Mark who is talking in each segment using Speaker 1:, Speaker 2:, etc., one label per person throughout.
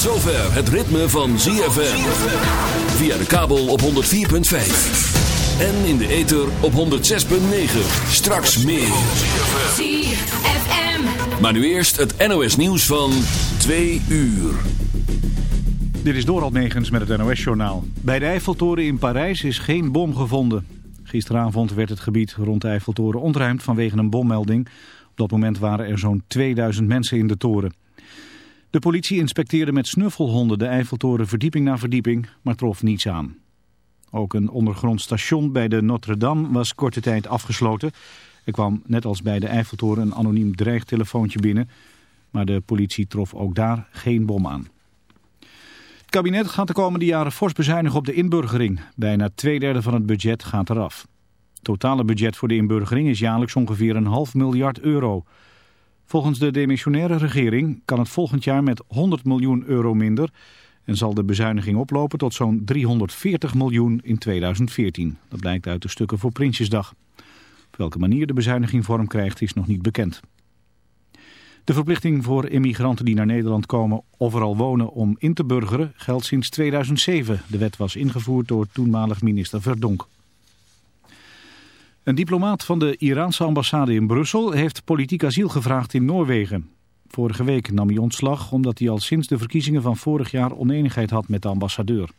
Speaker 1: Tot zover het ritme van ZFM. Via de kabel op 104.5. En in de ether op 106.9. Straks meer.
Speaker 2: ZFM.
Speaker 1: Maar nu eerst het NOS nieuws van 2 uur.
Speaker 3: Dit is Doral Megens met het NOS-journaal. Bij de Eiffeltoren in Parijs is geen bom gevonden. Gisteravond werd het gebied rond de Eiffeltoren ontruimd vanwege een bommelding. Op dat moment waren er zo'n 2000 mensen in de toren. De politie inspecteerde met snuffelhonden de Eiffeltoren verdieping na verdieping, maar trof niets aan. Ook een ondergrond station bij de Notre-Dame was korte tijd afgesloten. Er kwam net als bij de Eiffeltoren een anoniem dreigtelefoontje binnen, maar de politie trof ook daar geen bom aan. Het kabinet gaat de komende jaren fors bezuinigen op de inburgering. Bijna twee derde van het budget gaat eraf. Het totale budget voor de inburgering is jaarlijks ongeveer een half miljard euro. Volgens de demissionaire regering kan het volgend jaar met 100 miljoen euro minder... en zal de bezuiniging oplopen tot zo'n 340 miljoen in 2014. Dat blijkt uit de stukken voor Prinsjesdag. Op welke manier de bezuiniging vorm krijgt is nog niet bekend. De verplichting voor immigranten die naar Nederland komen overal wonen om in te burgeren geldt sinds 2007. De wet was ingevoerd door toenmalig minister Verdonk. Een diplomaat van de Iraanse ambassade in Brussel heeft politiek asiel gevraagd in Noorwegen. Vorige week nam hij ontslag omdat hij al sinds de verkiezingen van vorig jaar oneenigheid had met de ambassadeur.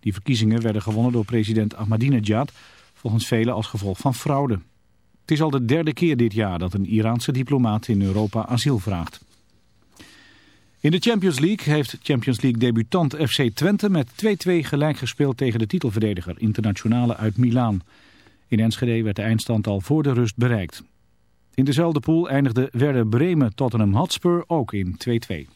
Speaker 3: Die verkiezingen werden gewonnen door president Ahmadinejad, volgens velen als gevolg van fraude. Het is al de derde keer dit jaar dat een Iraanse diplomaat in Europa asiel vraagt. In de Champions League heeft Champions League debutant FC Twente met 2-2 gelijk gespeeld tegen de titelverdediger Internationale uit Milaan. In Enschede werd de eindstand al voor de rust bereikt. In dezelfde pool eindigde Werder Bremen Tottenham Hotspur ook in 2-2.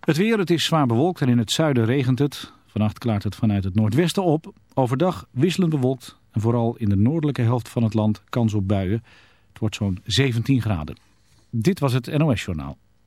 Speaker 3: Het weer, het is zwaar bewolkt en in het zuiden regent het. Vannacht klaart het vanuit het noordwesten op. Overdag wisselend bewolkt en vooral in de noordelijke helft van het land kans op buien. Het wordt zo'n 17 graden. Dit was het NOS Journaal.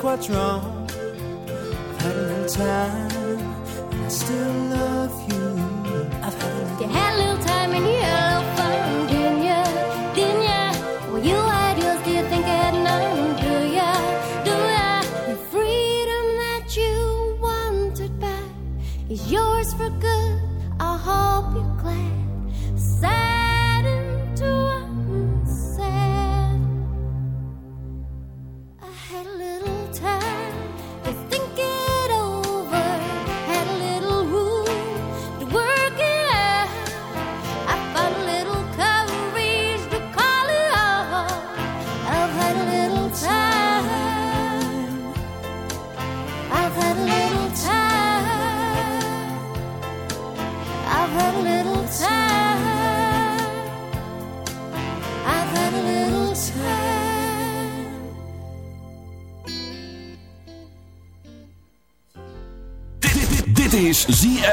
Speaker 4: quite wrong.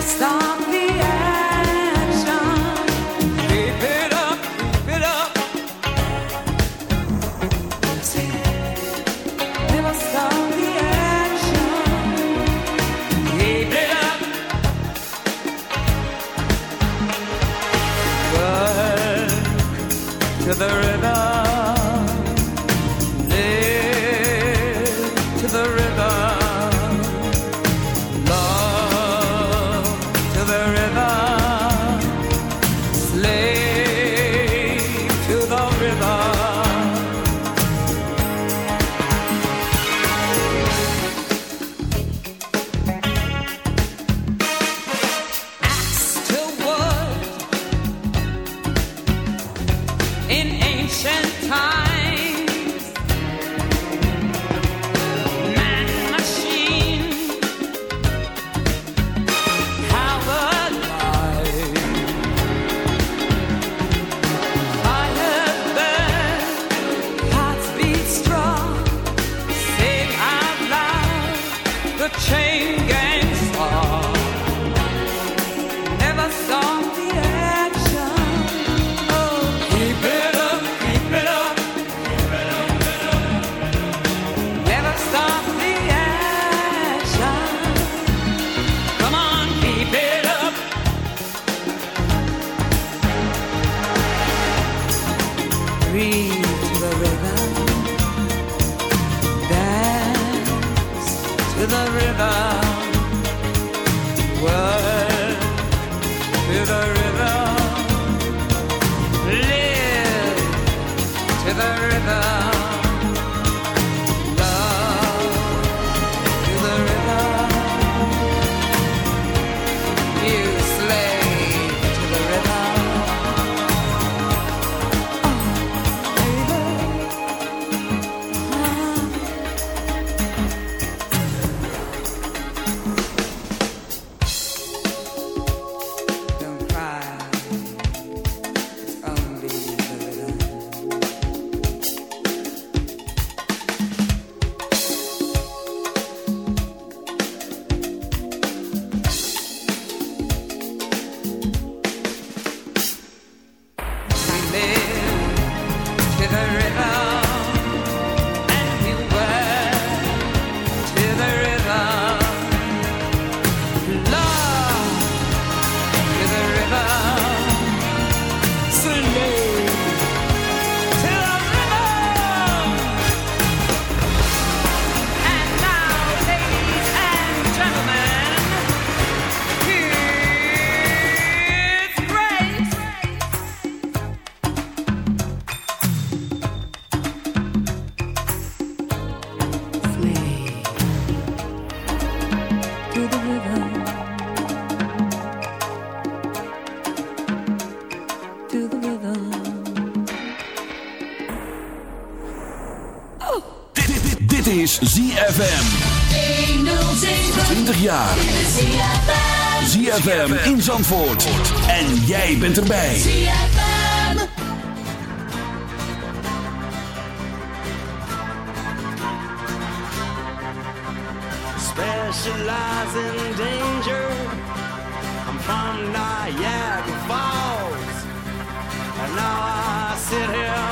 Speaker 5: stop the end. the
Speaker 1: river. is ZFM. 20 jaar. ZFM in Zandvoort. En jij bent erbij. ZFM.
Speaker 6: Specialize in danger. I'm from Niagara Falls. And now I sit here.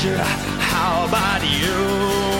Speaker 2: Danger. How about you?